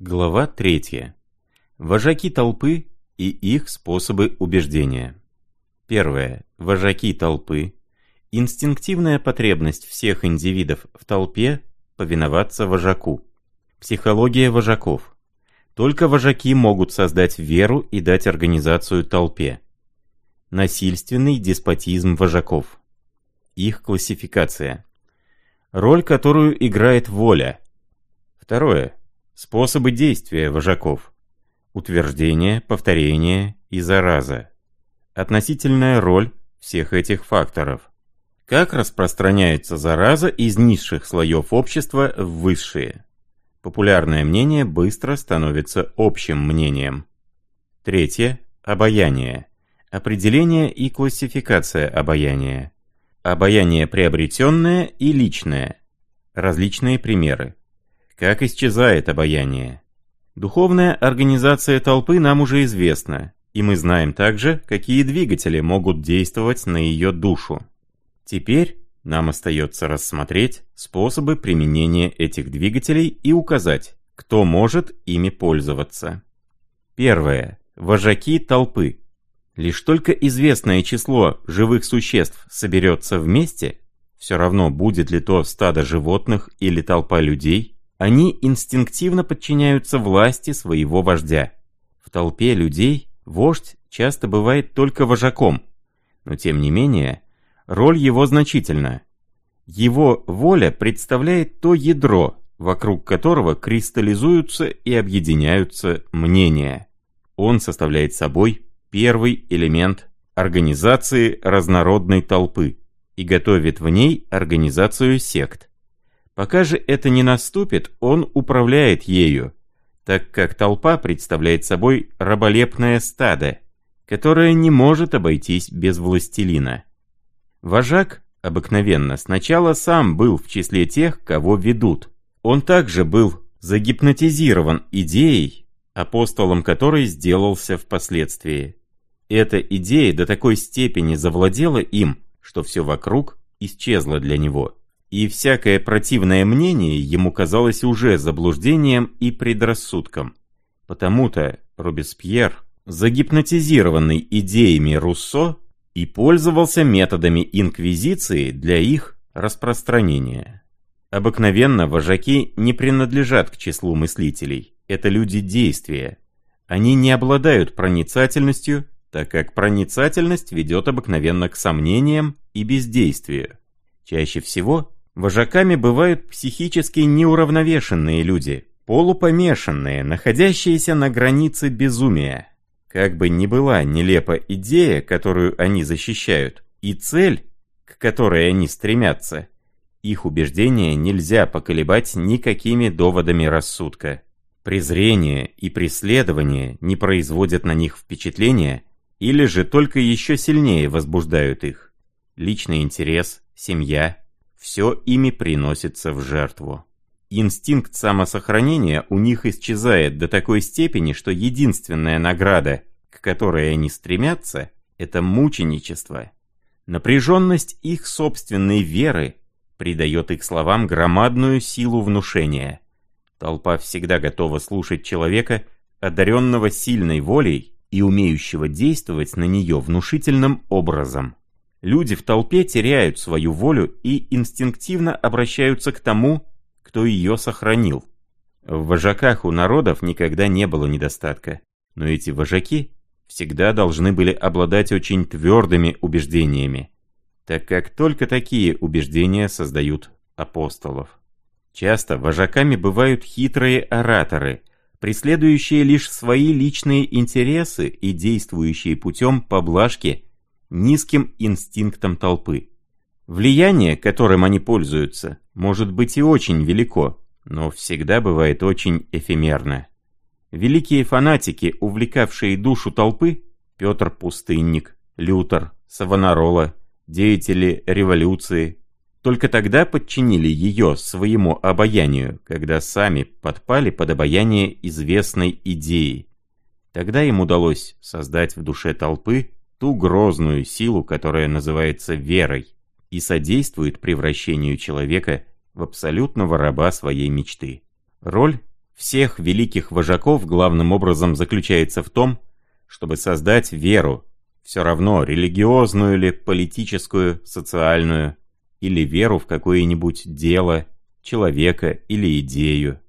Глава 3. Вожаки толпы и их способы убеждения. Первое. Вожаки толпы. Инстинктивная потребность всех индивидов в толпе повиноваться вожаку. Психология вожаков. Только вожаки могут создать веру и дать организацию толпе. Насильственный деспотизм вожаков. Их классификация. Роль, которую играет воля. Второе. Способы действия вожаков. Утверждение, повторение и зараза. Относительная роль всех этих факторов. Как распространяется зараза из низших слоев общества в высшие? Популярное мнение быстро становится общим мнением. Третье. Обаяние. Определение и классификация обаяния. Обаяние приобретенное и личное. Различные примеры. Как исчезает обаяние? Духовная организация толпы нам уже известна, и мы знаем также, какие двигатели могут действовать на ее душу. Теперь нам остается рассмотреть способы применения этих двигателей и указать, кто может ими пользоваться. Первое. Вожаки толпы. Лишь только известное число живых существ соберется вместе, все равно будет ли то стадо животных или толпа людей, они инстинктивно подчиняются власти своего вождя. В толпе людей вождь часто бывает только вожаком, но тем не менее роль его значительна. Его воля представляет то ядро, вокруг которого кристаллизуются и объединяются мнения. Он составляет собой первый элемент организации разнородной толпы и готовит в ней организацию сект. Пока же это не наступит, он управляет ею, так как толпа представляет собой раболепное стадо, которое не может обойтись без властелина. Вожак обыкновенно сначала сам был в числе тех, кого ведут. Он также был загипнотизирован идеей, апостолом которой сделался впоследствии. Эта идея до такой степени завладела им, что все вокруг исчезло для него и всякое противное мнение ему казалось уже заблуждением и предрассудком. Потому-то Робеспьер, загипнотизированный идеями Руссо, и пользовался методами инквизиции для их распространения. Обыкновенно вожаки не принадлежат к числу мыслителей, это люди действия. Они не обладают проницательностью, так как проницательность ведет обыкновенно к сомнениям и бездействию. Чаще всего Вожаками бывают психически неуравновешенные люди, полупомешанные, находящиеся на границе безумия. Как бы ни была нелепа идея, которую они защищают, и цель, к которой они стремятся, их убеждения нельзя поколебать никакими доводами рассудка. Презрение и преследование не производят на них впечатления или же только еще сильнее возбуждают их. Личный интерес, семья, все ими приносится в жертву. Инстинкт самосохранения у них исчезает до такой степени, что единственная награда, к которой они стремятся, это мученичество. Напряженность их собственной веры придает их словам громадную силу внушения. Толпа всегда готова слушать человека, одаренного сильной волей и умеющего действовать на нее внушительным образом. Люди в толпе теряют свою волю и инстинктивно обращаются к тому, кто ее сохранил. В вожаках у народов никогда не было недостатка, но эти вожаки всегда должны были обладать очень твердыми убеждениями, так как только такие убеждения создают апостолов. Часто вожаками бывают хитрые ораторы, преследующие лишь свои личные интересы и действующие путем поблажки низким инстинктом толпы. Влияние, которым они пользуются, может быть и очень велико, но всегда бывает очень эфемерно. Великие фанатики, увлекавшие душу толпы, Петр Пустынник, Лютер, Савонарола, деятели революции, только тогда подчинили ее своему обаянию, когда сами подпали под обаяние известной идеи. Тогда им удалось создать в душе толпы ту грозную силу, которая называется верой и содействует превращению человека в абсолютного раба своей мечты. Роль, всех великих вожаков главным образом заключается в том, чтобы создать веру, все равно религиозную ли, политическую, социальную, или веру в какое-нибудь дело, человека или идею.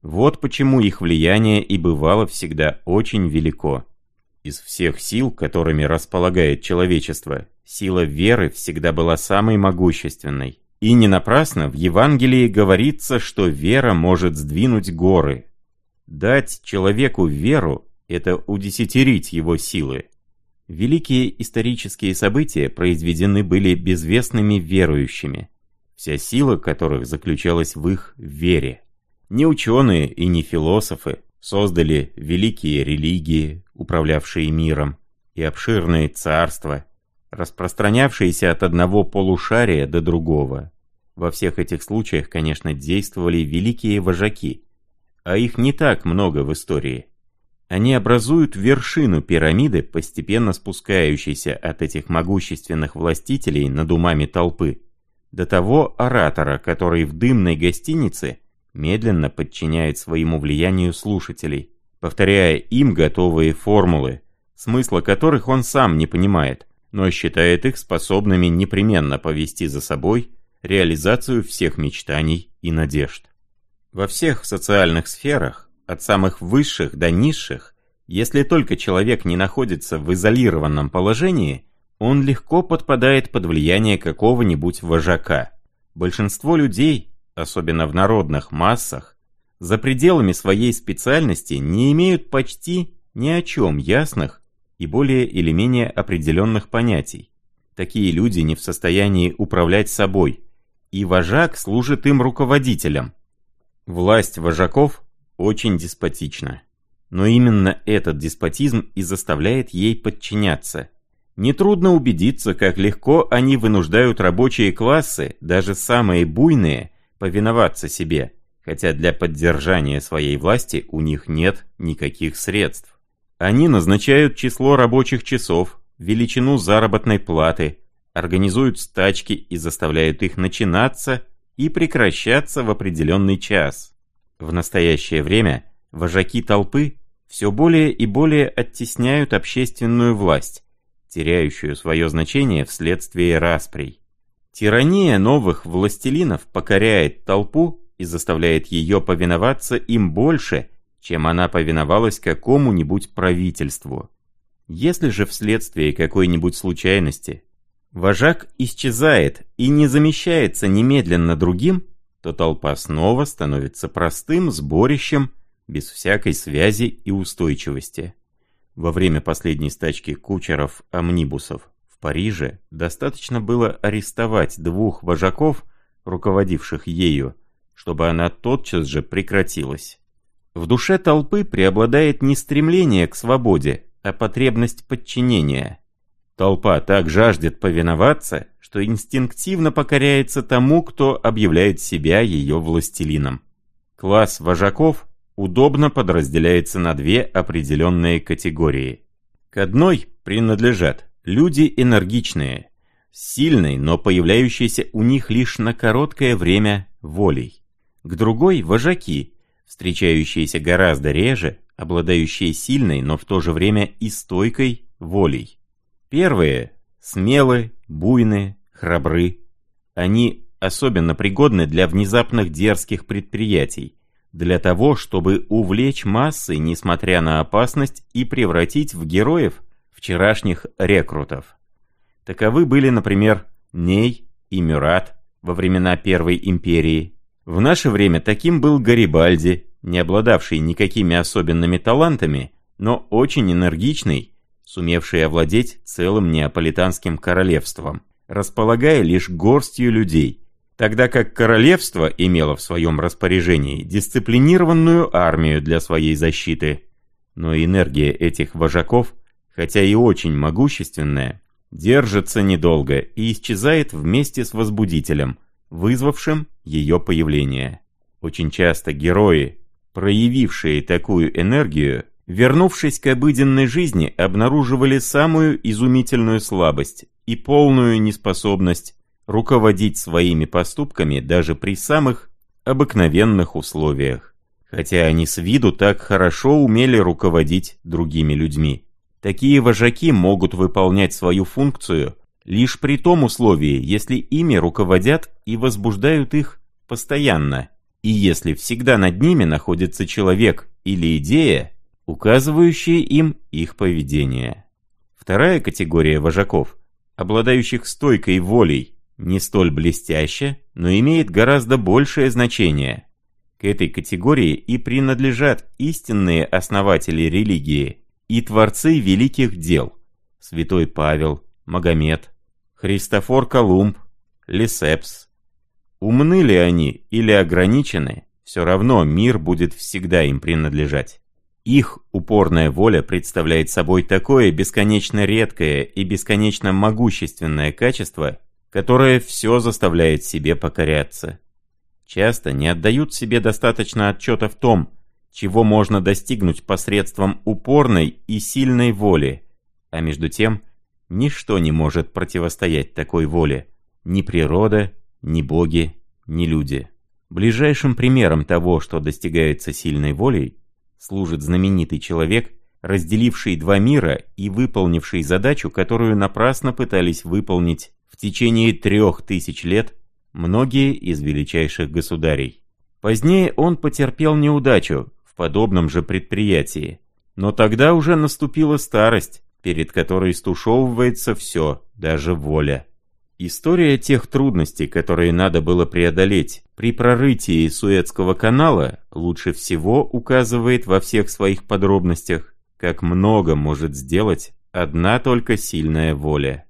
Вот почему их влияние и бывало всегда очень велико. Из всех сил, которыми располагает человечество, сила веры всегда была самой могущественной. И не напрасно в Евангелии говорится, что вера может сдвинуть горы. Дать человеку веру – это удесятерить его силы. Великие исторические события произведены были безвестными верующими, вся сила которых заключалась в их вере. Не ученые и не философы создали великие религии, управлявшие миром, и обширные царства, распространявшиеся от одного полушария до другого. Во всех этих случаях, конечно, действовали великие вожаки, а их не так много в истории. Они образуют вершину пирамиды, постепенно спускающейся от этих могущественных властителей над умами толпы, до того оратора, который в дымной гостинице медленно подчиняет своему влиянию слушателей, повторяя им готовые формулы, смысла которых он сам не понимает, но считает их способными непременно повести за собой реализацию всех мечтаний и надежд. Во всех социальных сферах, от самых высших до низших, если только человек не находится в изолированном положении, он легко подпадает под влияние какого-нибудь вожака. Большинство людей, особенно в народных массах, за пределами своей специальности не имеют почти ни о чем ясных и более или менее определенных понятий. Такие люди не в состоянии управлять собой, и вожак служит им руководителем. Власть вожаков очень деспотична. Но именно этот деспотизм и заставляет ей подчиняться. Нетрудно убедиться, как легко они вынуждают рабочие классы, даже самые буйные, повиноваться себе, хотя для поддержания своей власти у них нет никаких средств. Они назначают число рабочих часов, величину заработной платы, организуют стачки и заставляют их начинаться и прекращаться в определенный час. В настоящее время вожаки толпы все более и более оттесняют общественную власть, теряющую свое значение вследствие расприй. Тирания новых властелинов покоряет толпу и заставляет ее повиноваться им больше, чем она повиновалась какому-нибудь правительству. Если же вследствие какой-нибудь случайности вожак исчезает и не замещается немедленно другим, то толпа снова становится простым сборищем без всякой связи и устойчивости. Во время последней стачки кучеров-амнибусов в Париже достаточно было арестовать двух вожаков, руководивших ею, чтобы она тотчас же прекратилась. В душе толпы преобладает не стремление к свободе, а потребность подчинения – Толпа так жаждет повиноваться, что инстинктивно покоряется тому, кто объявляет себя ее властелином. Класс вожаков удобно подразделяется на две определенные категории. К одной принадлежат люди энергичные, сильной, но появляющиеся у них лишь на короткое время волей. К другой – вожаки, встречающиеся гораздо реже, обладающие сильной, но в то же время и стойкой волей. Первые – смелы, буйны, храбры. Они особенно пригодны для внезапных дерзких предприятий, для того, чтобы увлечь массы, несмотря на опасность, и превратить в героев вчерашних рекрутов. Таковы были, например, Ней и Мюрат во времена Первой империи. В наше время таким был Гарибальди, не обладавший никакими особенными талантами, но очень энергичный сумевший овладеть целым неаполитанским королевством, располагая лишь горстью людей, тогда как королевство имело в своем распоряжении дисциплинированную армию для своей защиты. Но энергия этих вожаков, хотя и очень могущественная, держится недолго и исчезает вместе с возбудителем, вызвавшим ее появление. Очень часто герои, проявившие такую энергию, вернувшись к обыденной жизни, обнаруживали самую изумительную слабость и полную неспособность руководить своими поступками даже при самых обыкновенных условиях. хотя они с виду так хорошо умели руководить другими людьми. Такие вожаки могут выполнять свою функцию лишь при том условии, если ими руководят и возбуждают их постоянно, и если всегда над ними находится человек или идея, указывающие им их поведение. Вторая категория вожаков, обладающих стойкой волей, не столь блестяща, но имеет гораздо большее значение. К этой категории и принадлежат истинные основатели религии и творцы великих дел. Святой Павел, Магомед, Христофор Колумб, Лисепс. Умны ли они или ограничены, все равно мир будет всегда им принадлежать. Их упорная воля представляет собой такое бесконечно редкое и бесконечно могущественное качество, которое все заставляет себе покоряться. Часто не отдают себе достаточно отчета в том, чего можно достигнуть посредством упорной и сильной воли, а между тем ничто не может противостоять такой воле, ни природа, ни боги, ни люди. Ближайшим примером того, что достигается сильной волей, служит знаменитый человек, разделивший два мира и выполнивший задачу, которую напрасно пытались выполнить в течение трех тысяч лет многие из величайших государей. Позднее он потерпел неудачу подобном же предприятии, но тогда уже наступила старость, перед которой стушевывается все, даже воля. История тех трудностей, которые надо было преодолеть при прорытии Суэцкого канала, лучше всего указывает во всех своих подробностях, как много может сделать одна только сильная воля.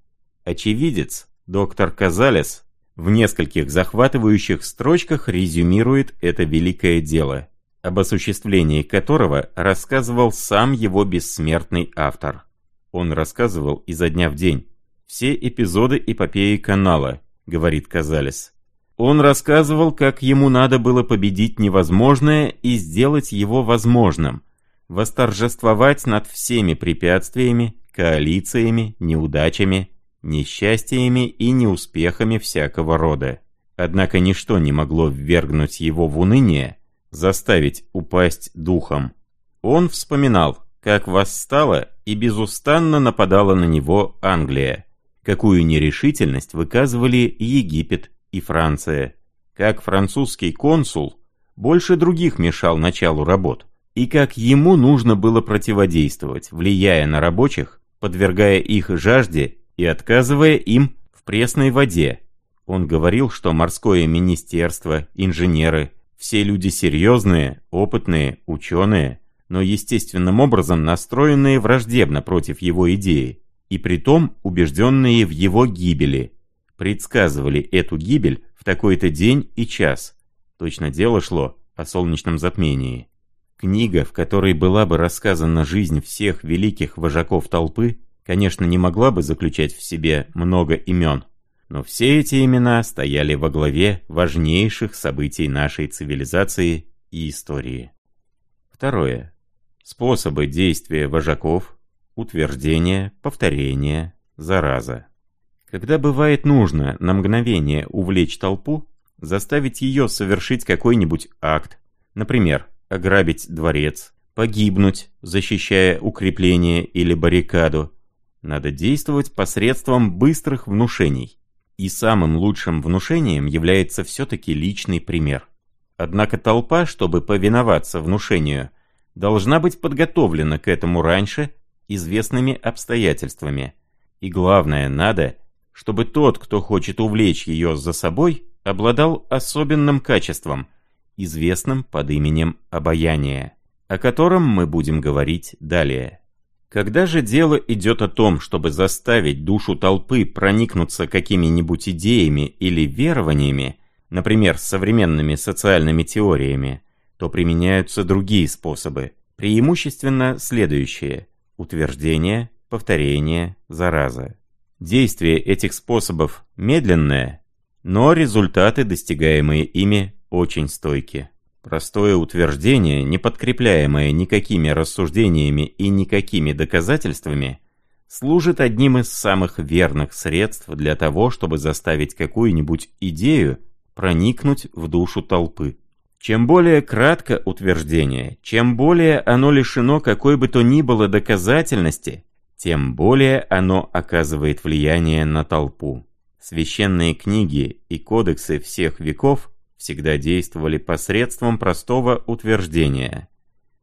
Очевидец, доктор Казалес, в нескольких захватывающих строчках резюмирует это великое дело, об осуществлении которого рассказывал сам его бессмертный автор. Он рассказывал изо дня в день, все эпизоды эпопеи канала, говорит Казалес. Он рассказывал, как ему надо было победить невозможное и сделать его возможным, восторжествовать над всеми препятствиями, коалициями, неудачами, несчастьями и неуспехами всякого рода. Однако ничто не могло ввергнуть его в уныние, заставить упасть духом. Он вспоминал, как восстала и безустанно нападала на него Англия, какую нерешительность выказывали Египет и Франция, как французский консул больше других мешал началу работ, и как ему нужно было противодействовать, влияя на рабочих, подвергая их жажде и отказывая им в пресной воде. Он говорил, что морское министерство, инженеры, все люди серьезные, опытные, ученые, но естественным образом настроенные враждебно против его идеи, и притом убежденные в его гибели, предсказывали эту гибель в такой-то день и час. Точно дело шло о солнечном затмении. Книга, в которой была бы рассказана жизнь всех великих вожаков толпы, конечно, не могла бы заключать в себе много имен, но все эти имена стояли во главе важнейших событий нашей цивилизации и истории. Второе. Способы действия вожаков утверждение, повторение, зараза. Когда бывает нужно на мгновение увлечь толпу, заставить ее совершить какой-нибудь акт, например, ограбить дворец, погибнуть, защищая укрепление или баррикаду, надо действовать посредством быстрых внушений. И самым лучшим внушением является все-таки личный пример. Однако толпа, чтобы повиноваться внушению, должна быть подготовлена к этому раньше, известными обстоятельствами. И главное, надо, чтобы тот, кто хочет увлечь ее за собой, обладал особенным качеством, известным под именем обаяния, о котором мы будем говорить далее. Когда же дело идет о том, чтобы заставить душу толпы проникнуться какими-нибудь идеями или верованиями, например, современными социальными теориями, то применяются другие способы, преимущественно следующие – утверждение, повторение, зараза. Действие этих способов медленное, но результаты, достигаемые ими, очень стойки. Простое утверждение, не подкрепляемое никакими рассуждениями и никакими доказательствами, служит одним из самых верных средств для того, чтобы заставить какую-нибудь идею проникнуть в душу толпы. Чем более кратко утверждение, чем более оно лишено какой бы то ни было доказательности, тем более оно оказывает влияние на толпу. Священные книги и кодексы всех веков всегда действовали посредством простого утверждения.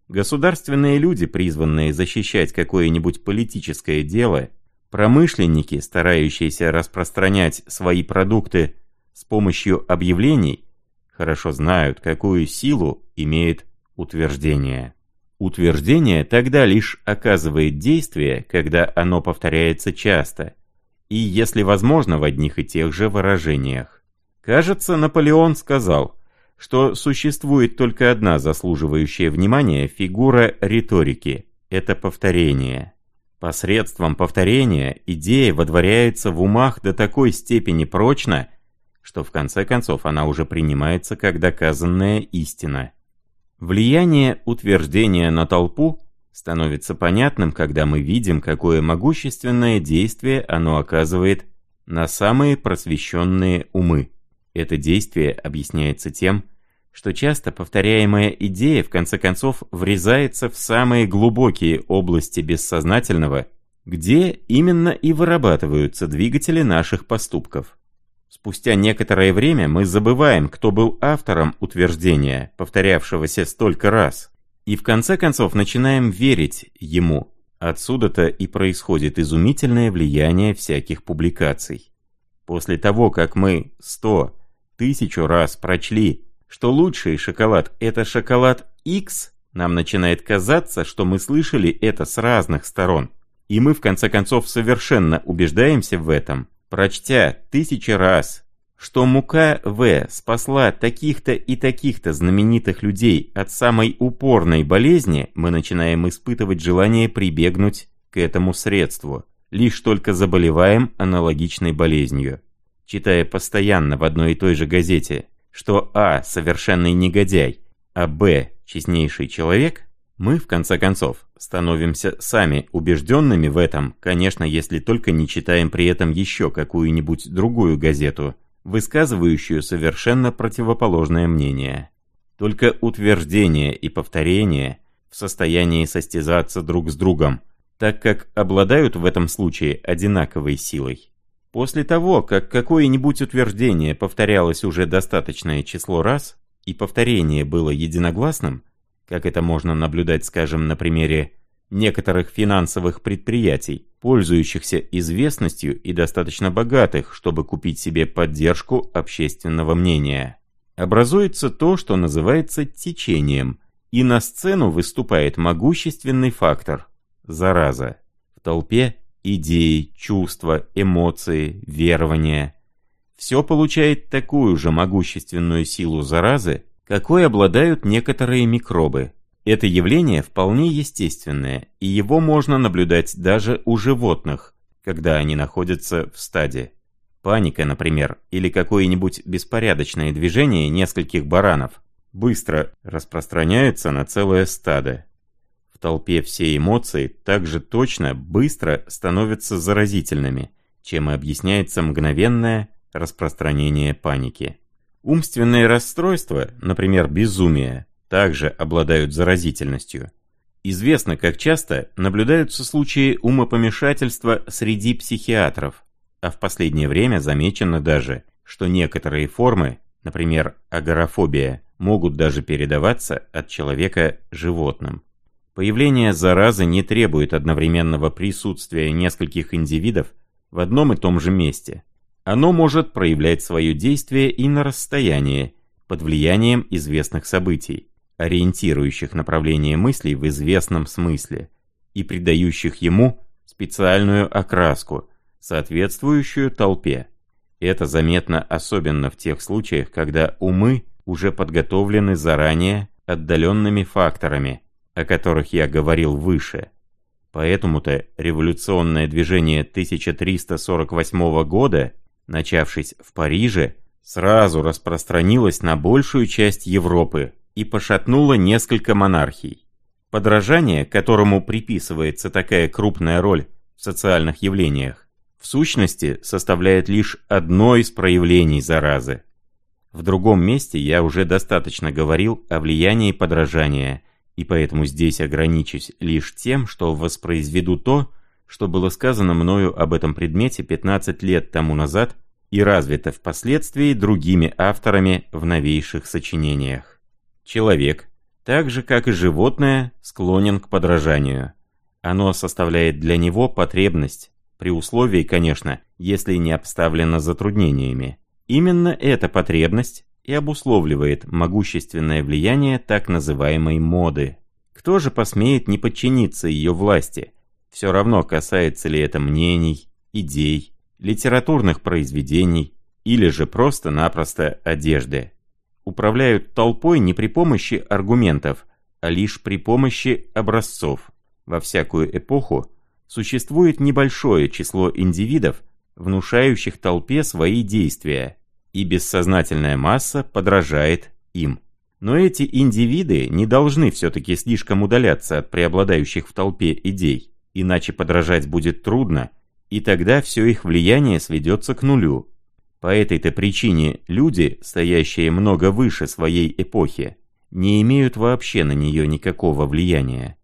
Государственные люди, призванные защищать какое-нибудь политическое дело, промышленники, старающиеся распространять свои продукты с помощью объявлений, хорошо знают, какую силу имеет утверждение. Утверждение тогда лишь оказывает действие, когда оно повторяется часто, и если возможно в одних и тех же выражениях. Кажется, Наполеон сказал, что существует только одна заслуживающая внимания фигура риторики – это повторение. Посредством повторения идея водворяется в умах до такой степени прочно, что в конце концов она уже принимается как доказанная истина. Влияние утверждения на толпу становится понятным, когда мы видим, какое могущественное действие оно оказывает на самые просвещенные умы. Это действие объясняется тем, что часто повторяемая идея в конце концов врезается в самые глубокие области бессознательного, где именно и вырабатываются двигатели наших поступков. Спустя некоторое время мы забываем, кто был автором утверждения, повторявшегося столько раз, и в конце концов начинаем верить ему. Отсюда-то и происходит изумительное влияние всяких публикаций. После того, как мы сто, тысячу раз прочли, что лучший шоколад – это шоколад X, нам начинает казаться, что мы слышали это с разных сторон. И мы в конце концов совершенно убеждаемся в этом – Прочтя тысячи раз, что мука В спасла таких-то и таких-то знаменитых людей от самой упорной болезни, мы начинаем испытывать желание прибегнуть к этому средству, лишь только заболеваем аналогичной болезнью. Читая постоянно в одной и той же газете, что А – совершенный негодяй, а Б – честнейший человек, мы, в конце концов, становимся сами убежденными в этом, конечно, если только не читаем при этом еще какую-нибудь другую газету, высказывающую совершенно противоположное мнение. Только утверждение и повторение в состоянии состязаться друг с другом, так как обладают в этом случае одинаковой силой. После того, как какое-нибудь утверждение повторялось уже достаточное число раз, и повторение было единогласным, как это можно наблюдать, скажем, на примере некоторых финансовых предприятий, пользующихся известностью и достаточно богатых, чтобы купить себе поддержку общественного мнения. Образуется то, что называется течением, и на сцену выступает могущественный фактор – зараза. В толпе идеи, чувства, эмоции, верования – все получает такую же могущественную силу заразы, какой обладают некоторые микробы. Это явление вполне естественное, и его можно наблюдать даже у животных, когда они находятся в стаде. Паника, например, или какое-нибудь беспорядочное движение нескольких баранов быстро распространяется на целое стадо. Толпе все эмоции также точно, быстро становятся заразительными, чем и объясняется мгновенное распространение паники. Умственные расстройства, например, безумие, также обладают заразительностью. Известно, как часто наблюдаются случаи умопомешательства среди психиатров, а в последнее время замечено даже, что некоторые формы, например, агорафобия, могут даже передаваться от человека животным. Появление заразы не требует одновременного присутствия нескольких индивидов в одном и том же месте. Оно может проявлять свое действие и на расстоянии, под влиянием известных событий, ориентирующих направление мыслей в известном смысле и придающих ему специальную окраску, соответствующую толпе. Это заметно особенно в тех случаях, когда умы уже подготовлены заранее отдаленными факторами, о которых я говорил выше. Поэтому-то революционное движение 1348 года начавшись в Париже, сразу распространилась на большую часть Европы и пошатнула несколько монархий. Подражание, которому приписывается такая крупная роль в социальных явлениях, в сущности составляет лишь одно из проявлений заразы. В другом месте я уже достаточно говорил о влиянии подражания, и поэтому здесь ограничусь лишь тем, что воспроизведу то, что было сказано мною об этом предмете 15 лет тому назад и развито впоследствии другими авторами в новейших сочинениях. Человек, так же как и животное, склонен к подражанию. Оно составляет для него потребность, при условии, конечно, если не обставлено затруднениями. Именно эта потребность и обусловливает могущественное влияние так называемой моды. Кто же посмеет не подчиниться ее власти? Все равно касается ли это мнений, идей, литературных произведений или же просто-напросто одежды. Управляют толпой не при помощи аргументов, а лишь при помощи образцов. Во всякую эпоху существует небольшое число индивидов, внушающих толпе свои действия, и бессознательная масса подражает им. Но эти индивиды не должны все-таки слишком удаляться от преобладающих в толпе идей, иначе подражать будет трудно, и тогда все их влияние сведется к нулю. По этой-то причине люди, стоящие много выше своей эпохи, не имеют вообще на нее никакого влияния.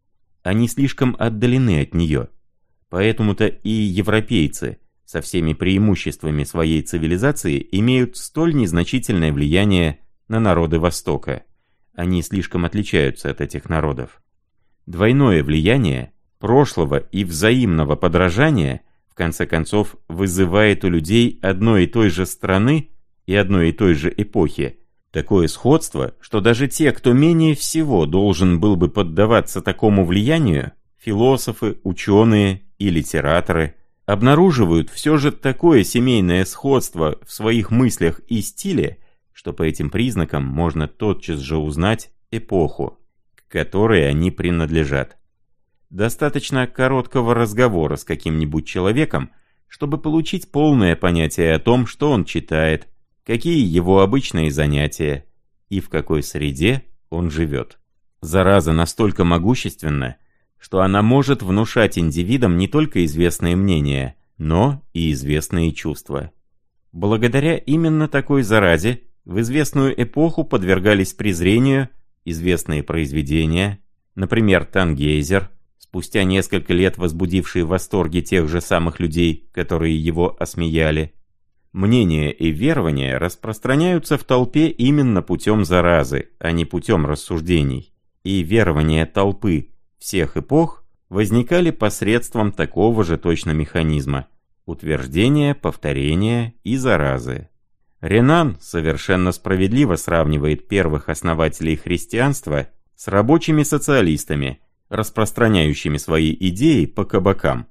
Они слишком отдалены от нее. Поэтому-то и европейцы – со всеми преимуществами своей цивилизации имеют столь незначительное влияние на народы Востока. Они слишком отличаются от этих народов. Двойное влияние прошлого и взаимного подражания в конце концов вызывает у людей одной и той же страны и одной и той же эпохи такое сходство, что даже те, кто менее всего должен был бы поддаваться такому влиянию, философы, ученые и литераторы – обнаруживают все же такое семейное сходство в своих мыслях и стиле, что по этим признакам можно тотчас же узнать эпоху, к которой они принадлежат. Достаточно короткого разговора с каким-нибудь человеком, чтобы получить полное понятие о том, что он читает, какие его обычные занятия и в какой среде он живет. Зараза настолько могущественна, что она может внушать индивидам не только известные мнения, но и известные чувства. Благодаря именно такой заразе в известную эпоху подвергались презрению известные произведения, например, «Тангейзер», спустя несколько лет возбудивший восторги тех же самых людей, которые его осмеяли. Мнения и верования распространяются в толпе именно путем заразы, а не путем рассуждений. И верования толпы всех эпох возникали посредством такого же точно механизма – утверждения, повторения и заразы. Ренан совершенно справедливо сравнивает первых основателей христианства с рабочими социалистами, распространяющими свои идеи по кабакам.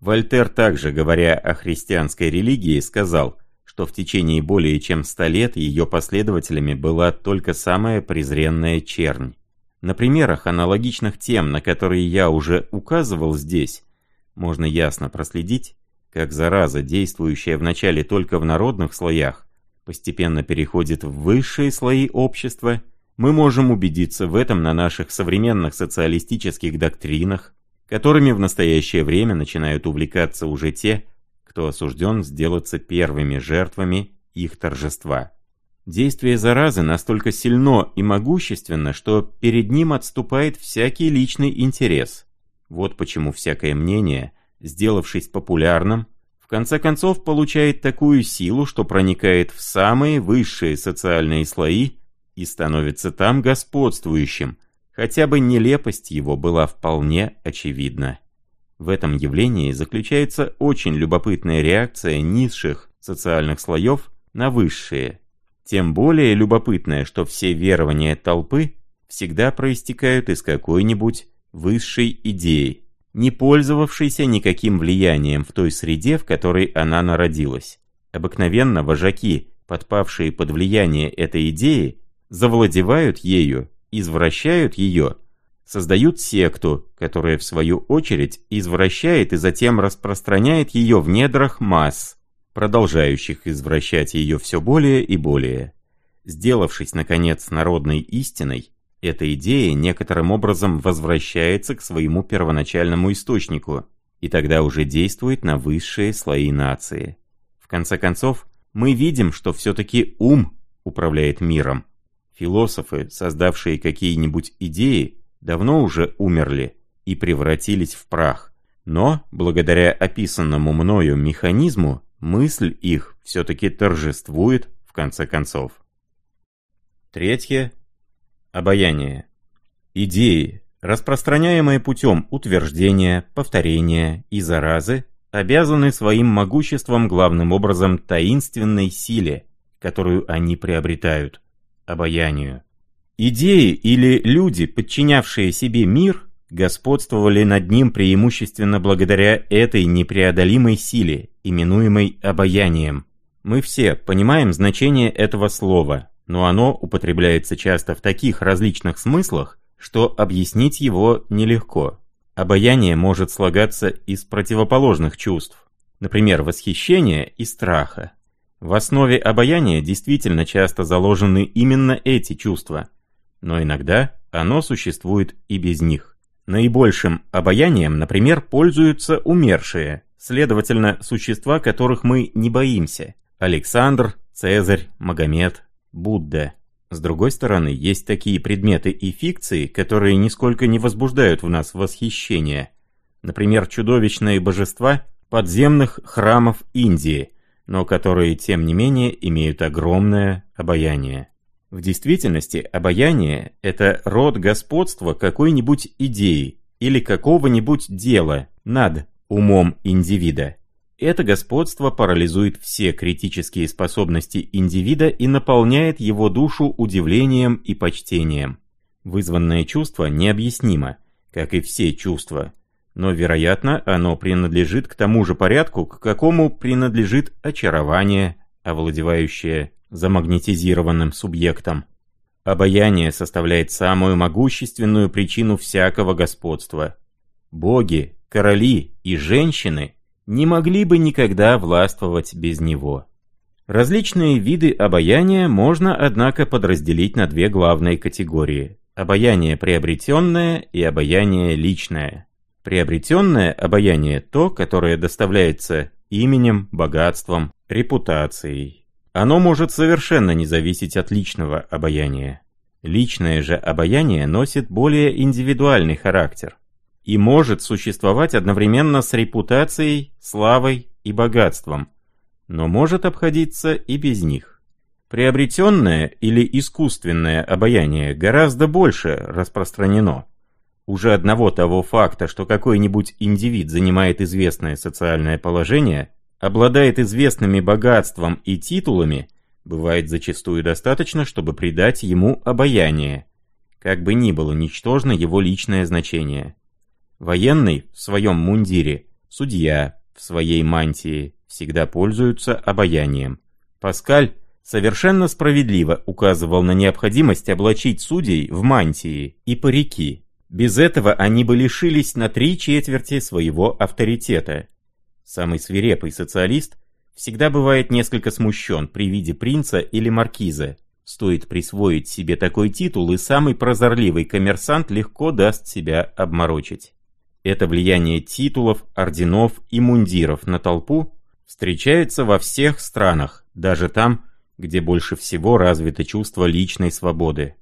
Вольтер также, говоря о христианской религии, сказал, что в течение более чем ста лет ее последователями была только самая презренная чернь. На примерах аналогичных тем, на которые я уже указывал здесь, можно ясно проследить, как зараза, действующая вначале только в народных слоях, постепенно переходит в высшие слои общества, мы можем убедиться в этом на наших современных социалистических доктринах, которыми в настоящее время начинают увлекаться уже те, кто осужден сделаться первыми жертвами их торжества. Действие заразы настолько сильно и могущественно, что перед ним отступает всякий личный интерес. Вот почему всякое мнение, сделавшись популярным, в конце концов получает такую силу, что проникает в самые высшие социальные слои и становится там господствующим, хотя бы нелепость его была вполне очевидна. В этом явлении заключается очень любопытная реакция низших социальных слоев на высшие – тем более любопытное, что все верования толпы всегда проистекают из какой-нибудь высшей идеи, не пользовавшейся никаким влиянием в той среде, в которой она народилась. Обыкновенно вожаки, подпавшие под влияние этой идеи, завладевают ею, извращают ее, создают секту, которая в свою очередь извращает и затем распространяет ее в недрах масс, продолжающих извращать ее все более и более. Сделавшись, наконец, народной истиной, эта идея некоторым образом возвращается к своему первоначальному источнику, и тогда уже действует на высшие слои нации. В конце концов, мы видим, что все-таки ум управляет миром. Философы, создавшие какие-нибудь идеи, давно уже умерли и превратились в прах. Но, благодаря описанному мною механизму, мысль их все-таки торжествует в конце концов. Третье. Обаяние. Идеи, распространяемые путем утверждения, повторения и заразы, обязаны своим могуществом главным образом таинственной силе, которую они приобретают, обаянию. Идеи или люди, подчинявшие себе мир, господствовали над ним преимущественно благодаря этой непреодолимой силе, именуемой обаянием. Мы все понимаем значение этого слова, но оно употребляется часто в таких различных смыслах, что объяснить его нелегко. Обаяние может слагаться из противоположных чувств, например, восхищения и страха. В основе обаяния действительно часто заложены именно эти чувства, но иногда оно существует и без них. Наибольшим обаянием, например, пользуются умершие, следовательно, существа, которых мы не боимся. Александр, Цезарь, Магомед, Будда. С другой стороны, есть такие предметы и фикции, которые нисколько не возбуждают в нас восхищения. Например, чудовищные божества подземных храмов Индии, но которые, тем не менее, имеют огромное обаяние. В действительности, обаяние – это род господства какой-нибудь идеи или какого-нибудь дела над умом индивида. Это господство парализует все критические способности индивида и наполняет его душу удивлением и почтением. Вызванное чувство необъяснимо, как и все чувства, но, вероятно, оно принадлежит к тому же порядку, к какому принадлежит очарование, овладевающее замагнетизированным субъектом. Обаяние составляет самую могущественную причину всякого господства. Боги, короли и женщины не могли бы никогда властвовать без него. Различные виды обаяния можно, однако, подразделить на две главные категории – обаяние приобретенное и обаяние личное. Приобретенное обаяние – то, которое доставляется именем, богатством, репутацией. Оно может совершенно не зависеть от личного обаяния. Личное же обаяние носит более индивидуальный характер и может существовать одновременно с репутацией, славой и богатством, но может обходиться и без них. Приобретенное или искусственное обаяние гораздо больше распространено. Уже одного того факта, что какой-нибудь индивид занимает известное социальное положение, обладает известными богатством и титулами, бывает зачастую достаточно, чтобы придать ему обаяние, как бы ни было ничтожно его личное значение. Военный в своем мундире, судья в своей мантии всегда пользуются обаянием. Паскаль совершенно справедливо указывал на необходимость облачить судей в мантии и парики. Без этого они бы лишились на три четверти своего авторитета. Самый свирепый социалист всегда бывает несколько смущен при виде принца или маркиза. Стоит присвоить себе такой титул, и самый прозорливый коммерсант легко даст себя обморочить. Это влияние титулов, орденов и мундиров на толпу встречается во всех странах, даже там, где больше всего развито чувство личной свободы.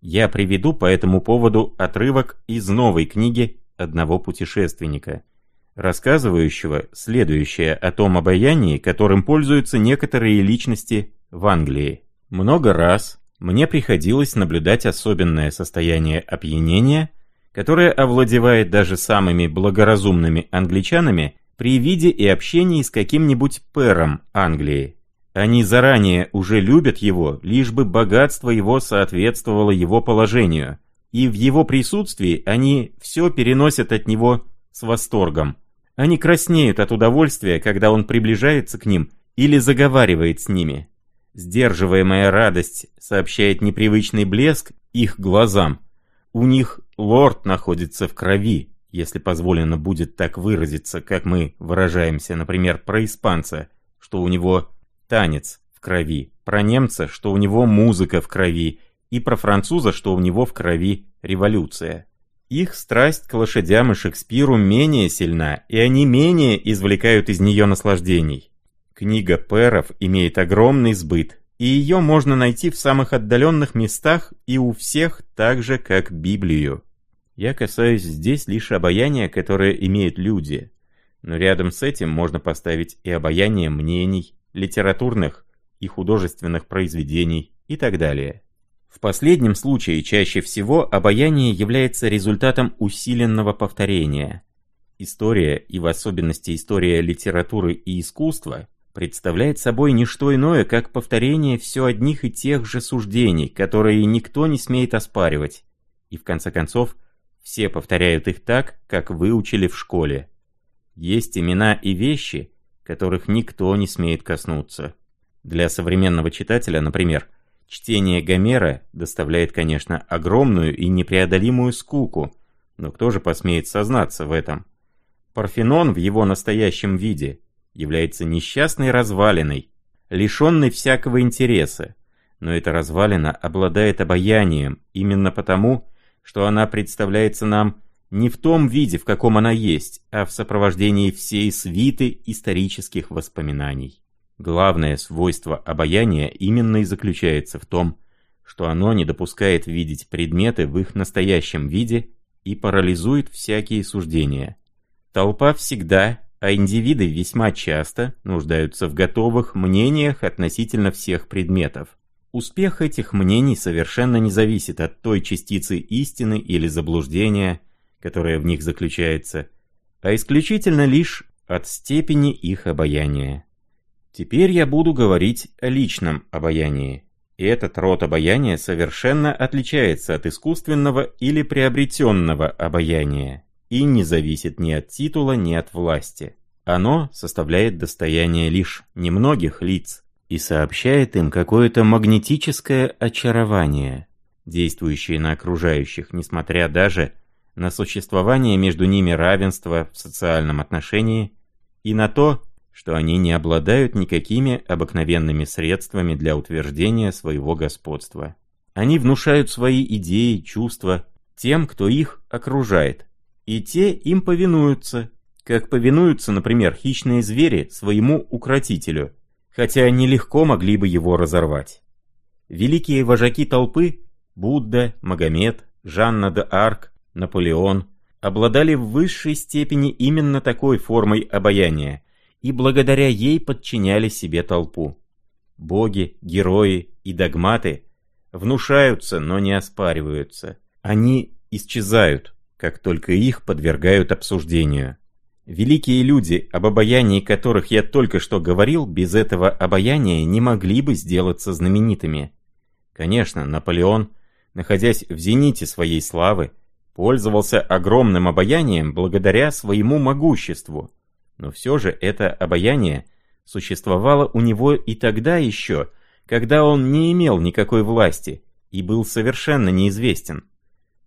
Я приведу по этому поводу отрывок из новой книги одного путешественника – рассказывающего следующее о том обаянии, которым пользуются некоторые личности в Англии. Много раз мне приходилось наблюдать особенное состояние опьянения, которое овладевает даже самыми благоразумными англичанами при виде и общении с каким-нибудь пэром Англии. Они заранее уже любят его, лишь бы богатство его соответствовало его положению, и в его присутствии они все переносят от него с восторгом. Они краснеют от удовольствия, когда он приближается к ним или заговаривает с ними. Сдерживаемая радость сообщает непривычный блеск их глазам. У них лорд находится в крови, если позволено будет так выразиться, как мы выражаемся, например, про испанца, что у него танец в крови, про немца, что у него музыка в крови, и про француза, что у него в крови революция. Их страсть к лошадям и Шекспиру менее сильна, и они менее извлекают из нее наслаждений. Книга Перов имеет огромный сбыт, и ее можно найти в самых отдаленных местах и у всех так же, как Библию. Я касаюсь здесь лишь обаяния, которое имеют люди, но рядом с этим можно поставить и обаяние мнений, литературных и художественных произведений и так далее. В последнем случае чаще всего обаяние является результатом усиленного повторения. История, и в особенности история литературы и искусства, представляет собой не что иное, как повторение все одних и тех же суждений, которые никто не смеет оспаривать. И в конце концов, все повторяют их так, как выучили в школе. Есть имена и вещи, которых никто не смеет коснуться. Для современного читателя, например, чтение Гомера доставляет, конечно, огромную и непреодолимую скуку, но кто же посмеет сознаться в этом? Парфенон в его настоящем виде является несчастной развалиной, лишенной всякого интереса, но эта развалина обладает обаянием именно потому, что она представляется нам не в том виде, в каком она есть, а в сопровождении всей свиты исторических воспоминаний. Главное свойство обаяния именно и заключается в том, что оно не допускает видеть предметы в их настоящем виде и парализует всякие суждения. Толпа всегда, а индивиды весьма часто нуждаются в готовых мнениях относительно всех предметов. Успех этих мнений совершенно не зависит от той частицы истины или заблуждения, которая в них заключается, а исключительно лишь от степени их обаяния. Теперь я буду говорить о личном обаянии. И этот род обаяния совершенно отличается от искусственного или приобретенного обаяния и не зависит ни от титула, ни от власти. Оно составляет достояние лишь немногих лиц и сообщает им какое-то магнетическое очарование, действующее на окружающих, несмотря даже на существование между ними равенства в социальном отношении и на то, что они не обладают никакими обыкновенными средствами для утверждения своего господства. Они внушают свои идеи, чувства тем, кто их окружает, и те им повинуются, как повинуются, например, хищные звери своему укротителю, хотя они легко могли бы его разорвать. Великие вожаки толпы – Будда, Магомед, Жанна де Арк, Наполеон обладали в высшей степени именно такой формой обаяния, и благодаря ей подчиняли себе толпу. Боги, герои и догматы внушаются, но не оспариваются. Они исчезают, как только их подвергают обсуждению. Великие люди, об обаянии которых я только что говорил, без этого обаяния не могли бы сделаться знаменитыми. Конечно, Наполеон, находясь в зените своей славы, пользовался огромным обаянием благодаря своему могуществу. Но все же это обаяние существовало у него и тогда еще, когда он не имел никакой власти и был совершенно неизвестен.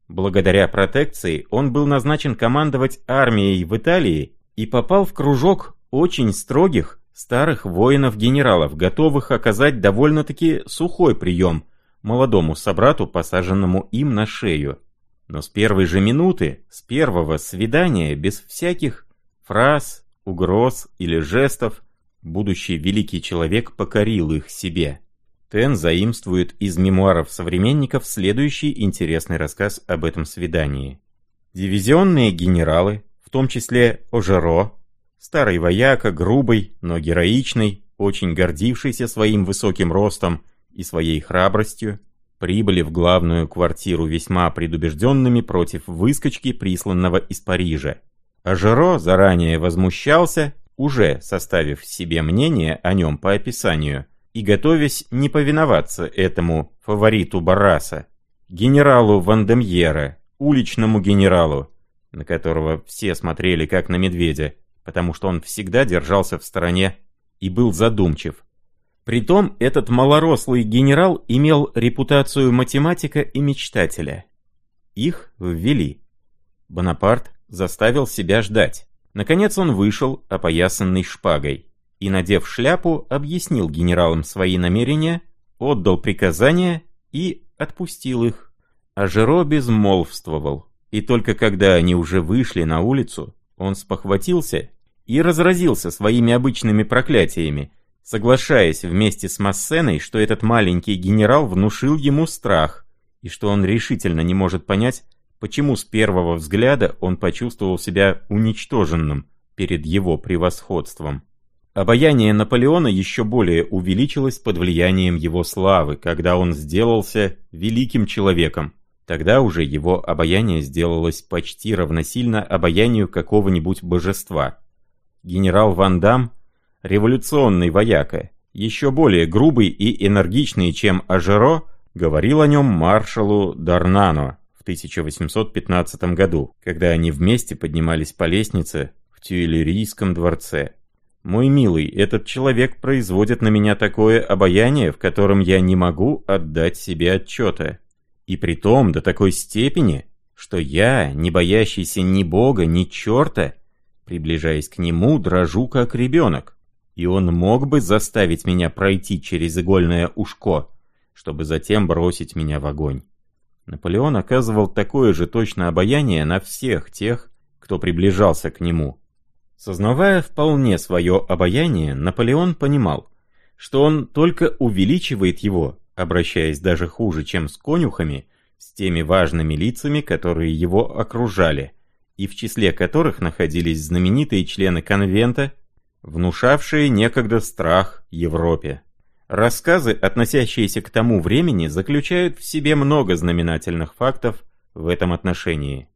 Благодаря протекции он был назначен командовать армией в Италии и попал в кружок очень строгих старых воинов-генералов, готовых оказать довольно-таки сухой прием молодому собрату, посаженному им на шею. Но с первой же минуты, с первого свидания, без всяких фраз, угроз или жестов, будущий великий человек покорил их себе. Тен заимствует из мемуаров современников следующий интересный рассказ об этом свидании. Дивизионные генералы, в том числе Ожеро, старый вояка, грубый, но героичный, очень гордившийся своим высоким ростом и своей храбростью, прибыли в главную квартиру весьма предубежденными против выскочки, присланного из Парижа. А Жеро заранее возмущался, уже составив себе мнение о нем по описанию, и готовясь не повиноваться этому фавориту Бараса, генералу Вандемьера, уличному генералу, на которого все смотрели как на медведя, потому что он всегда держался в стороне и был задумчив. Притом этот малорослый генерал имел репутацию математика и мечтателя. Их ввели. Бонапарт заставил себя ждать. Наконец он вышел, опоясанный шпагой, и, надев шляпу, объяснил генералам свои намерения, отдал приказания и отпустил их. А Жиро безмолвствовал, и только когда они уже вышли на улицу, он спохватился и разразился своими обычными проклятиями, соглашаясь вместе с Массеной, что этот маленький генерал внушил ему страх, и что он решительно не может понять, почему с первого взгляда он почувствовал себя уничтоженным перед его превосходством. Обаяние Наполеона еще более увеличилось под влиянием его славы, когда он сделался великим человеком. Тогда уже его обаяние сделалось почти равносильно обаянию какого-нибудь божества. Генерал Ван Дам, революционный вояка, еще более грубый и энергичный, чем Ажеро, говорил о нем маршалу Дарнано 1815 году, когда они вместе поднимались по лестнице в Тюильрийском дворце. Мой милый, этот человек производит на меня такое обаяние, в котором я не могу отдать себе отчета. И при том до такой степени, что я, не боящийся ни бога, ни черта, приближаясь к нему, дрожу как ребенок. И он мог бы заставить меня пройти через игольное ушко, чтобы затем бросить меня в огонь. Наполеон оказывал такое же точное обаяние на всех тех, кто приближался к нему. Сознавая вполне свое обаяние, Наполеон понимал, что он только увеличивает его, обращаясь даже хуже, чем с конюхами, с теми важными лицами, которые его окружали, и в числе которых находились знаменитые члены конвента, внушавшие некогда страх Европе. Рассказы, относящиеся к тому времени, заключают в себе много знаменательных фактов в этом отношении.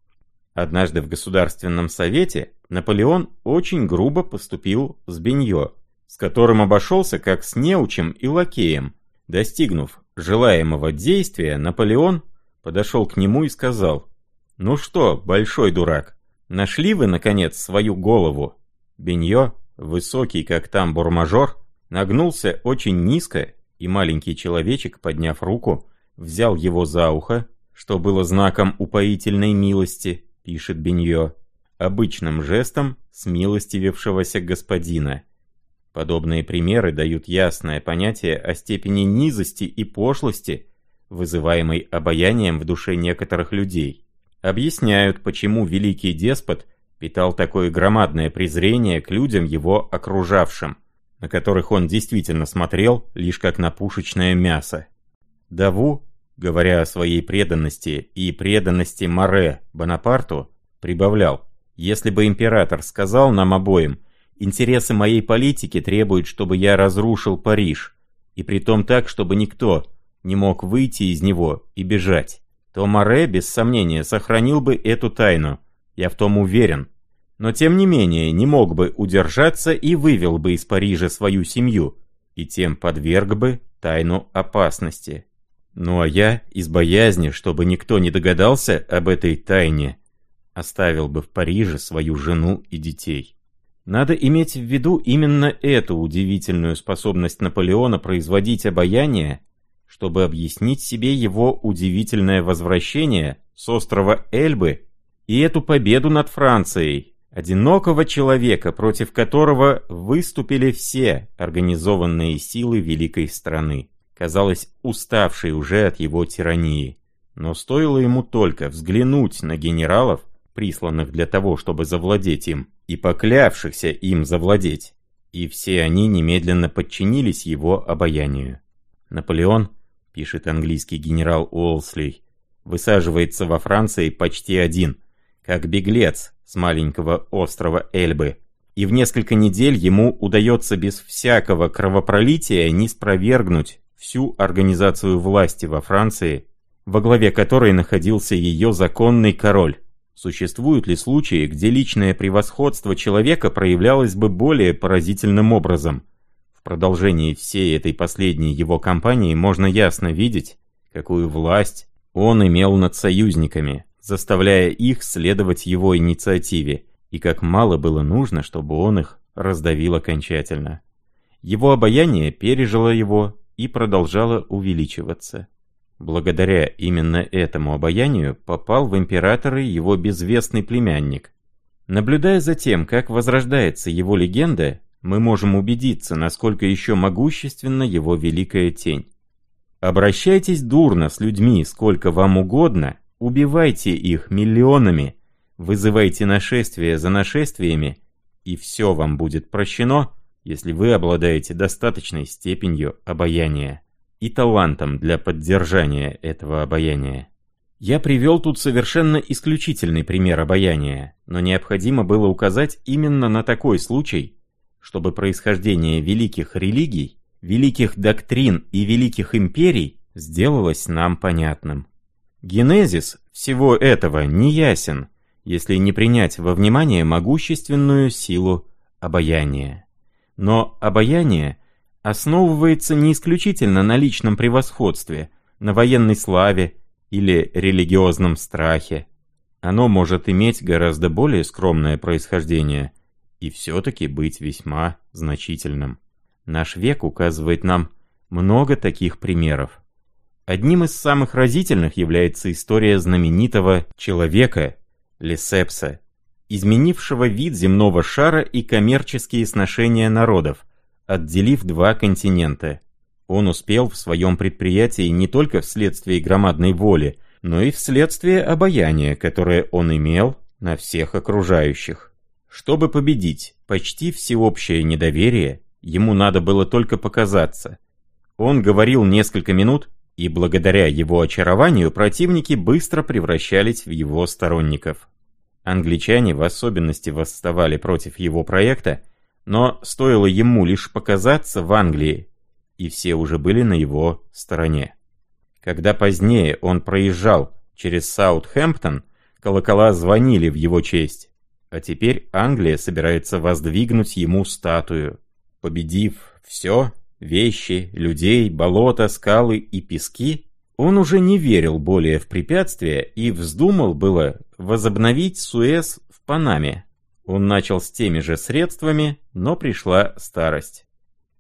Однажды в Государственном Совете Наполеон очень грубо поступил с Беньо, с которым обошелся как с неучем и лакеем. Достигнув желаемого действия, Наполеон подошел к нему и сказал, «Ну что, большой дурак, нашли вы, наконец, свою голову?» Беньо, высокий как тамбур-мажор, нагнулся очень низко, и маленький человечек, подняв руку, взял его за ухо, что было знаком упоительной милости, пишет Беньо, обычным жестом смилостивившегося господина. Подобные примеры дают ясное понятие о степени низости и пошлости, вызываемой обаянием в душе некоторых людей. Объясняют, почему великий деспот питал такое громадное презрение к людям его окружавшим, на которых он действительно смотрел лишь как на пушечное мясо. Даву говоря о своей преданности и преданности Море Бонапарту, прибавлял, «Если бы император сказал нам обоим, интересы моей политики требуют, чтобы я разрушил Париж, и притом так, чтобы никто не мог выйти из него и бежать, то Море, без сомнения, сохранил бы эту тайну, я в том уверен, но тем не менее не мог бы удержаться и вывел бы из Парижа свою семью, и тем подверг бы тайну опасности. Ну а я, из боязни, чтобы никто не догадался об этой тайне, оставил бы в Париже свою жену и детей. Надо иметь в виду именно эту удивительную способность Наполеона производить обаяние, чтобы объяснить себе его удивительное возвращение с острова Эльбы и эту победу над Францией, одинокого человека, против которого выступили все организованные силы великой страны казалось уставшей уже от его тирании. Но стоило ему только взглянуть на генералов, присланных для того, чтобы завладеть им, и поклявшихся им завладеть, и все они немедленно подчинились его обаянию. Наполеон, пишет английский генерал Уолсли, высаживается во Франции почти один, как беглец с маленького острова Эльбы, и в несколько недель ему удается без всякого кровопролития не спровергнуть всю организацию власти во Франции, во главе которой находился ее законный король. Существуют ли случаи, где личное превосходство человека проявлялось бы более поразительным образом? В продолжении всей этой последней его кампании можно ясно видеть, какую власть он имел над союзниками, заставляя их следовать его инициативе, и как мало было нужно, чтобы он их раздавил окончательно. Его обаяние пережило его и продолжала увеличиваться. Благодаря именно этому обаянию попал в императоры его безвестный племянник. Наблюдая за тем, как возрождается его легенда, мы можем убедиться, насколько еще могущественна его великая тень. Обращайтесь дурно с людьми сколько вам угодно, убивайте их миллионами, вызывайте нашествия за нашествиями, и все вам будет прощено, если вы обладаете достаточной степенью обаяния и талантом для поддержания этого обаяния. Я привел тут совершенно исключительный пример обаяния, но необходимо было указать именно на такой случай, чтобы происхождение великих религий, великих доктрин и великих империй сделалось нам понятным. Генезис всего этого не ясен, если не принять во внимание могущественную силу обаяния. Но обаяние основывается не исключительно на личном превосходстве, на военной славе или религиозном страхе. Оно может иметь гораздо более скромное происхождение и все-таки быть весьма значительным. Наш век указывает нам много таких примеров. Одним из самых разительных является история знаменитого человека Лесепса, изменившего вид земного шара и коммерческие сношения народов, отделив два континента. Он успел в своем предприятии не только вследствие громадной воли, но и вследствие обаяния, которое он имел на всех окружающих. Чтобы победить почти всеобщее недоверие, ему надо было только показаться. Он говорил несколько минут, и благодаря его очарованию противники быстро превращались в его сторонников. Англичане в особенности восставали против его проекта, но стоило ему лишь показаться в Англии, и все уже были на его стороне. Когда позднее он проезжал через Саутхэмптон, колокола звонили в его честь, а теперь Англия собирается воздвигнуть ему статую. Победив все, вещи, людей, болота, скалы и пески, он уже не верил более в препятствия и вздумал было возобновить Суэз в Панаме. Он начал с теми же средствами, но пришла старость.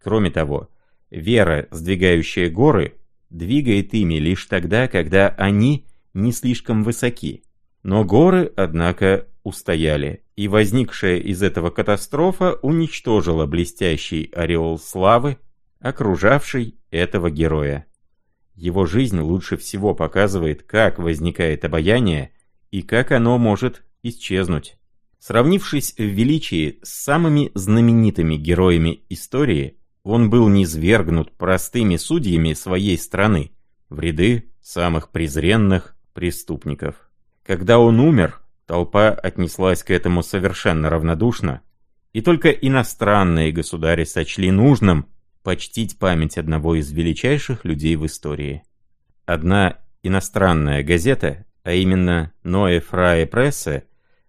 Кроме того, вера, сдвигающая горы, двигает ими лишь тогда, когда они не слишком высоки. Но горы, однако, устояли, и возникшая из этого катастрофа уничтожила блестящий ореол славы, окружавший этого героя. Его жизнь лучше всего показывает, как возникает обаяние и как оно может исчезнуть. Сравнившись в величии с самыми знаменитыми героями истории, он был низвергнут простыми судьями своей страны в ряды самых презренных преступников. Когда он умер, толпа отнеслась к этому совершенно равнодушно, и только иностранные государи сочли нужным почтить память одного из величайших людей в истории. Одна иностранная газета, а именно Ноэ Фрае Прессе,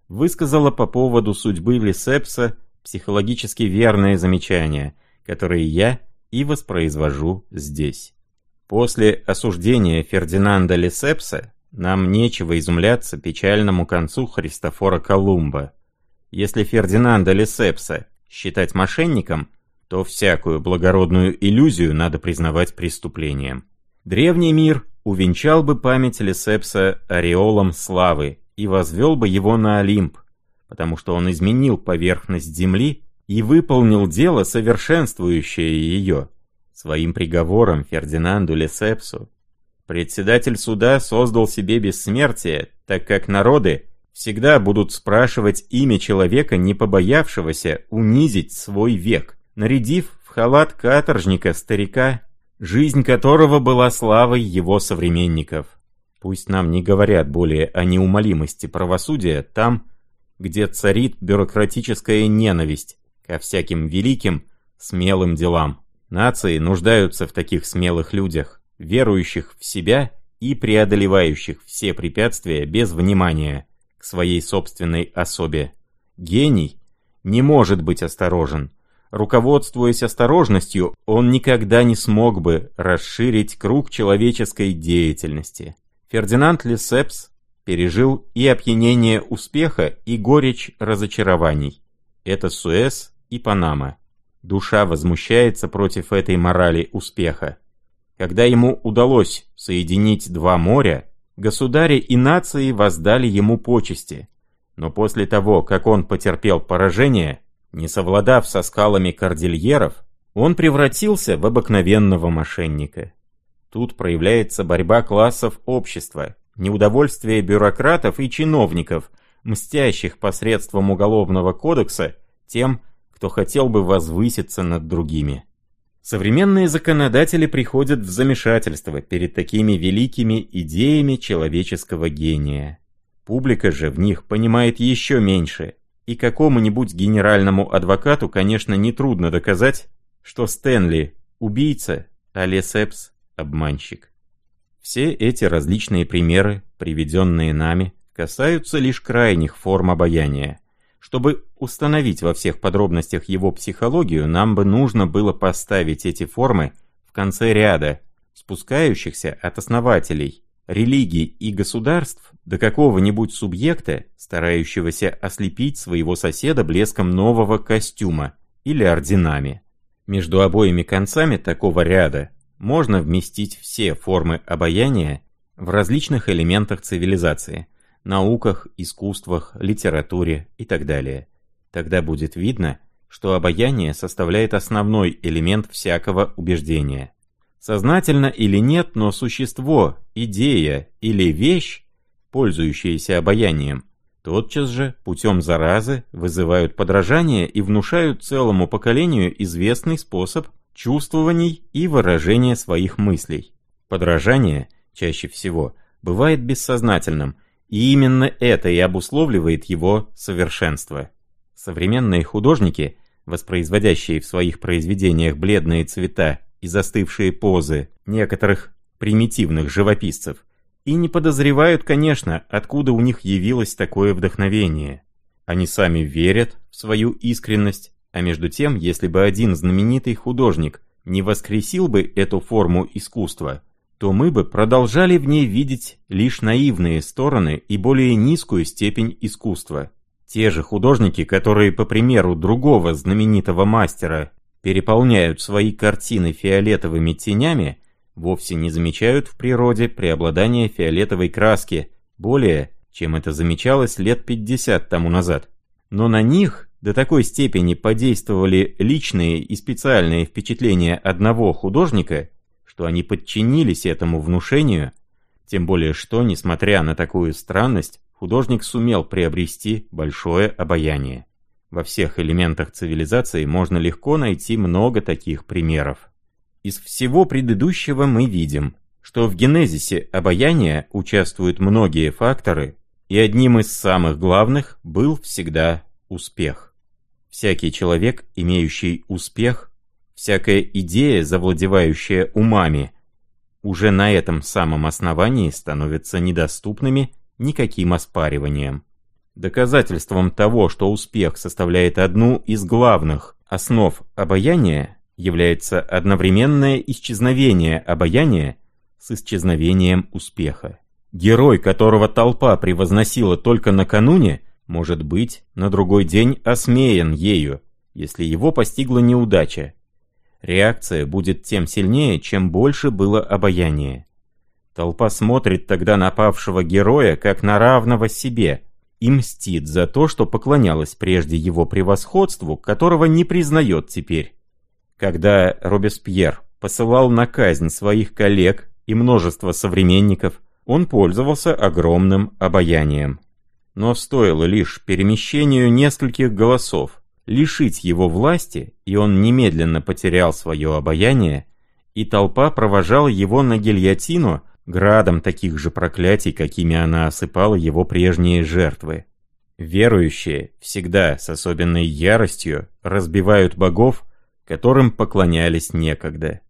высказала по поводу судьбы Лисепса психологически верные замечания, которые я и воспроизвожу здесь. После осуждения Фердинанда Лисепса нам нечего изумляться печальному концу Христофора Колумба. Если Фердинанда Лисепса считать мошенником – то всякую благородную иллюзию надо признавать преступлением. Древний мир увенчал бы память Лесепса ореолом славы и возвел бы его на Олимп, потому что он изменил поверхность Земли и выполнил дело, совершенствующее ее. Своим приговором Фердинанду Лесепсу председатель суда создал себе бессмертие, так как народы всегда будут спрашивать имя человека, не побоявшегося унизить свой век нарядив в халат каторжника-старика, жизнь которого была славой его современников. Пусть нам не говорят более о неумолимости правосудия там, где царит бюрократическая ненависть ко всяким великим, смелым делам. Нации нуждаются в таких смелых людях, верующих в себя и преодолевающих все препятствия без внимания к своей собственной особе. Гений не может быть осторожен, Руководствуясь осторожностью, он никогда не смог бы расширить круг человеческой деятельности. Фердинанд Лесепс пережил и опьянение успеха, и горечь разочарований. Это Суэс и Панама. Душа возмущается против этой морали успеха. Когда ему удалось соединить два моря, государи и нации воздали ему почести. Но после того, как он потерпел поражение, не совладав со скалами кордильеров, он превратился в обыкновенного мошенника. Тут проявляется борьба классов общества, неудовольствие бюрократов и чиновников, мстящих посредством уголовного кодекса тем, кто хотел бы возвыситься над другими. Современные законодатели приходят в замешательство перед такими великими идеями человеческого гения. Публика же в них понимает еще меньше, и какому-нибудь генеральному адвокату, конечно, нетрудно доказать, что Стэнли – убийца, а Лесепс – обманщик. Все эти различные примеры, приведенные нами, касаются лишь крайних форм обаяния. Чтобы установить во всех подробностях его психологию, нам бы нужно было поставить эти формы в конце ряда, спускающихся от основателей, религий и государств до какого-нибудь субъекта, старающегося ослепить своего соседа блеском нового костюма или орденами. Между обоими концами такого ряда можно вместить все формы обаяния в различных элементах цивилизации, науках, искусствах, литературе и так далее. Тогда будет видно, что обаяние составляет основной элемент всякого убеждения. Сознательно или нет, но существо, идея или вещь, пользующиеся обаянием, тотчас же путем заразы вызывают подражание и внушают целому поколению известный способ чувствований и выражения своих мыслей. Подражание, чаще всего, бывает бессознательным, и именно это и обусловливает его совершенство. Современные художники, воспроизводящие в своих произведениях бледные цвета и застывшие позы некоторых примитивных живописцев, и не подозревают, конечно, откуда у них явилось такое вдохновение. Они сами верят в свою искренность, а между тем, если бы один знаменитый художник не воскресил бы эту форму искусства, то мы бы продолжали в ней видеть лишь наивные стороны и более низкую степень искусства. Те же художники, которые, по примеру другого знаменитого мастера, переполняют свои картины фиолетовыми тенями, вовсе не замечают в природе преобладания фиолетовой краски, более, чем это замечалось лет 50 тому назад. Но на них до такой степени подействовали личные и специальные впечатления одного художника, что они подчинились этому внушению, тем более что, несмотря на такую странность, художник сумел приобрести большое обаяние. Во всех элементах цивилизации можно легко найти много таких примеров. Из всего предыдущего мы видим, что в генезисе обаяния участвуют многие факторы, и одним из самых главных был всегда успех. Всякий человек, имеющий успех, всякая идея, завладевающая умами, уже на этом самом основании становятся недоступными никаким оспариванием. Доказательством того, что успех составляет одну из главных основ обаяния, является одновременное исчезновение обаяния с исчезновением успеха. Герой, которого толпа превозносила только накануне, может быть, на другой день осмеян ею, если его постигла неудача. Реакция будет тем сильнее, чем больше было обаяние. Толпа смотрит тогда на павшего героя, как на равного себе, и мстит за то, что поклонялась прежде его превосходству, которого не признает теперь. Когда Робеспьер посылал на казнь своих коллег и множество современников, он пользовался огромным обаянием. Но стоило лишь перемещению нескольких голосов лишить его власти, и он немедленно потерял свое обаяние, и толпа провожала его на гильотину градом таких же проклятий, какими она осыпала его прежние жертвы. Верующие всегда с особенной яростью разбивают богов, которым поклонялись некогда.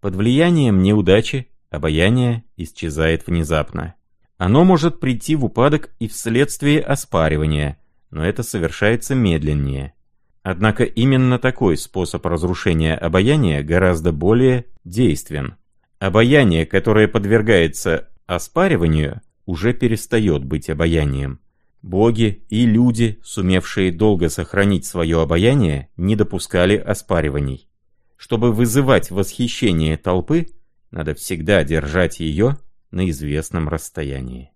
Под влиянием неудачи обаяние исчезает внезапно. Оно может прийти в упадок и вследствие оспаривания, но это совершается медленнее. Однако именно такой способ разрушения обаяния гораздо более действен. Обаяние, которое подвергается оспариванию, уже перестает быть обаянием. Боги и люди, сумевшие долго сохранить свое обаяние, не допускали оспариваний. Чтобы вызывать восхищение толпы, надо всегда держать ее на известном расстоянии.